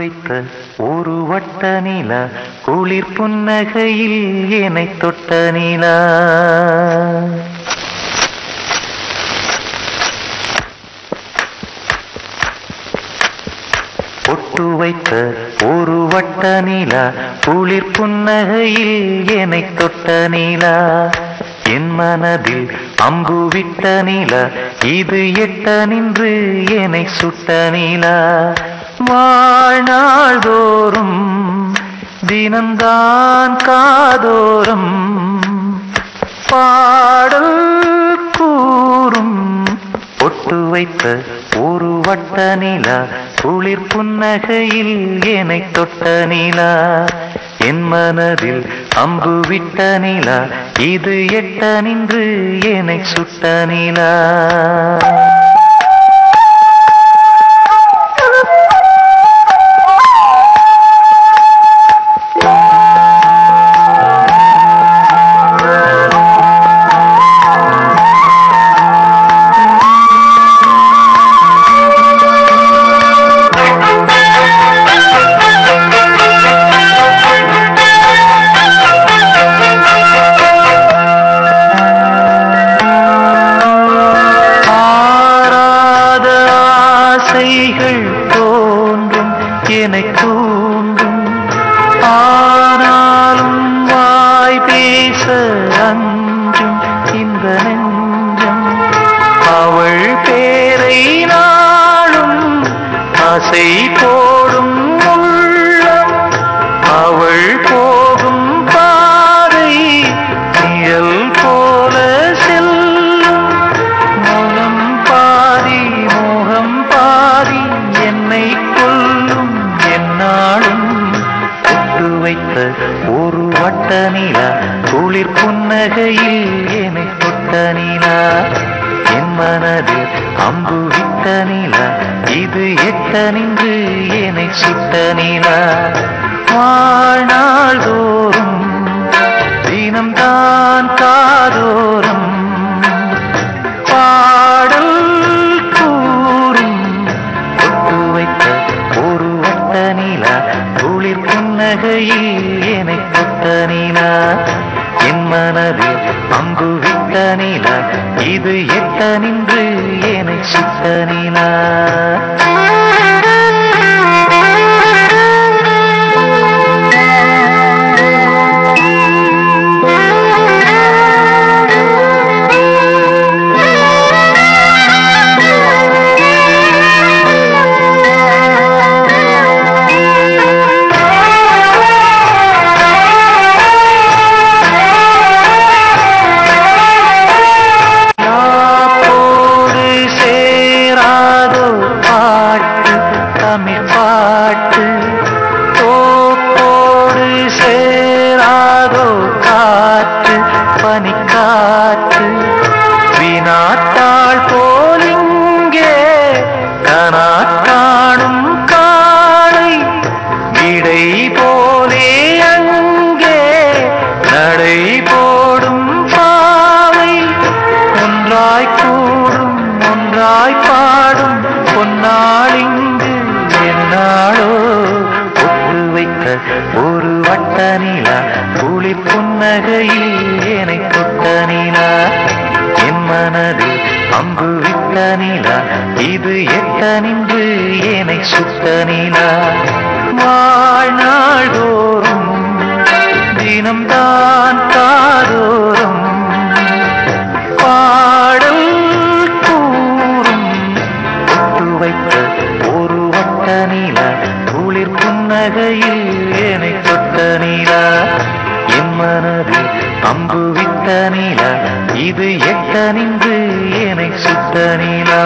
வைத்த ஒரு வட்ட நிலா குளிர் புன்னகையில் என்னை தொட்ட நிலா. பொட்டு வைத்த ஒரு வட்ட நிலா குளிர் புன்னகையில் என்னை தொட்ட நிலா. என் மனதில் அம்பு விட்ட நிலா இது எட்ட நின்று என்னை சுட்ட நிலா. வாழ்நாள் தோறும் தினம்தான் காதோறும் பாடல் கூறும். ஒட்டு வைத்த ஒரு வட்ட நிலா குளிர் புன்னகையில் என்னை தொட்ட நிலா. என் மனதில் அம்பு விட்ட நிலா இது எட்ட நின்று என்னை சுட்ட நிலா. ஆசைகள் தோன்றும் என்னை தூண்டும் ஆனாலும் வாய் பேச அஞ்சும் இந்த நெஞ்சம். அவள் பேரை நாளும் ஆசை போ ஒரு வட்ட நிலா குளிர் புன்னகையில் என்னை தொட்ட நிலா. என் மனதில் அம்பு விட்ட நிலா இது எட்ட நின்று என்னை சுட்ட நிலா. வாழ்நாள் தோறும் தினம்தான் காதோறும் பாடல் கூறும் வைத்த ஒரு வட்ட நிலா குளிர் புன்னகையில் என்னை தொட்ட என் மனதில் அங்கு விட்ட இது எட்ட நின்று என்னை சுட்ட பாட்டு தோப்போடு சேராதோ காற்று பனிக்காற்று. வினாத்தாள் போலிங்கே கனா காணும் காளை இடை போலே அங்கே நடை போடும் பாவை ஒன்றாய் கூடும் ஒன்றாய் பாடும் பொன்னாளிங்கு நாளோ ஒட்டு வைத்த ஒரு வட்ட நிலா குளிர் புன்னகையில் என்னை தொட்ட நிலா என் மனதில் அம்பு விட்ட நிலா இது எட்ட நின்று என்னை சுத்த நிலா வாழ்நாள் தோறும் தினம்தான் தான் என்னை தொட்ட நிலா என் மனதில் அம்பு விட்ட நிலா இது எட்ட நின்று என்னை சுத்த நிலா.